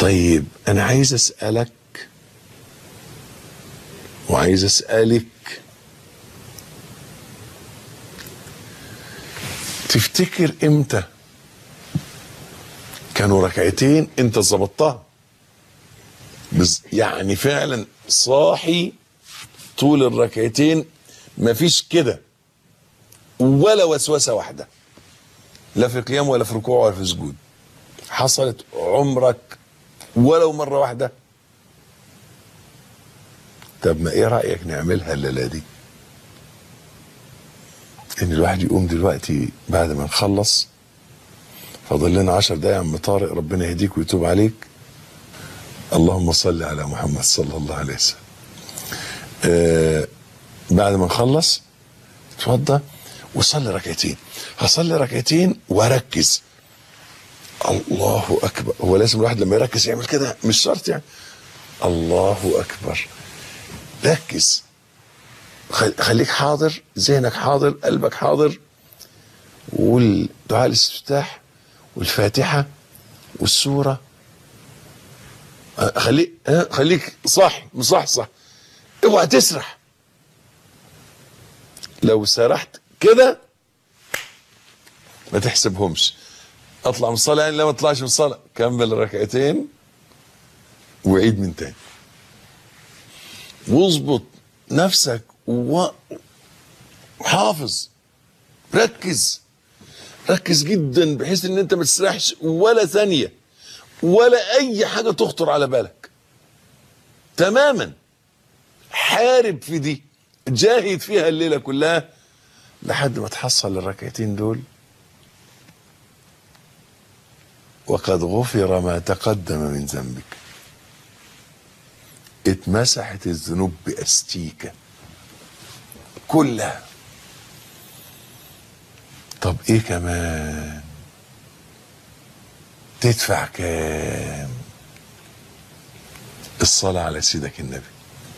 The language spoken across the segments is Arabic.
طيب أنا عايز أسألك وعايز أسألك تفتكر إمتى كانوا ركعتين أنت ظبطتها؟ يعني فعلا صاحي طول الركعتين مفيش كده ولا وسوسة واحدة لا في قيام ولا في ركوع ولا في سجود حصلت عمرك ولو مرة واحدة. طب ما إيه رأيك نعملها الليلة دي؟ إن الواحد يقوم دلوقتي بعد ما نخلص فاضل لنا عشر دقايق يا عم طارق ربنا يهديك ويتوب عليك. اللهم صل على محمد صلى الله عليه وسلم. آه بعد ما نخلص اتوضى وصلي ركعتين. هصلي ركعتين وأركز. الله أكبر. هو لازم الواحد لما يركز يعمل كده مش شرط يعني. الله أكبر. ركز. خل- خليك حاضر ذهنك حاضر قلبك حاضر. والدعاء الاستفتاح والفاتحة والسورة. خليك خليك صح مصحصح اوعى تسرح. لو سرحت كده ما تحسبهمش. أطلع من الصلاة يعني لا ما اطلعش من الصلاة كمل ركعتين وعيد من تاني. واظبط نفسك وحافظ ركز ركز جدا بحيث إن أنت ما تسرحش ولا ثانية ولا أي حاجة تخطر على بالك. تماما. حارب في دي جاهد فيها الليلة كلها لحد ما تحصل الركعتين دول وقد غفر ما تقدم من ذنبك. اتمسحت الذنوب بأستيكة. كلها. طب إيه كمان؟ تدفع كام؟ الصلاة على سيدك النبي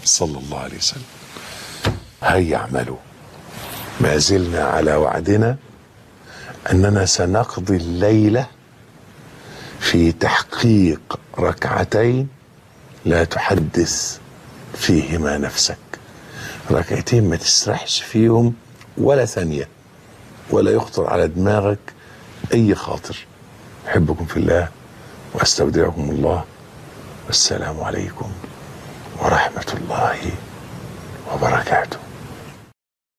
صلى الله عليه وسلم. هيا اعملوا. ما زلنا على وعدنا أننا سنقضي الليلة في تحقيق ركعتين لا تحدث فيهما نفسك. ركعتين ما تسرحش فيهم ولا ثانية ولا يخطر على دماغك أي خاطر. أحبكم في الله وأستودعكم الله. والسلام عليكم ورحمة الله وبركاته.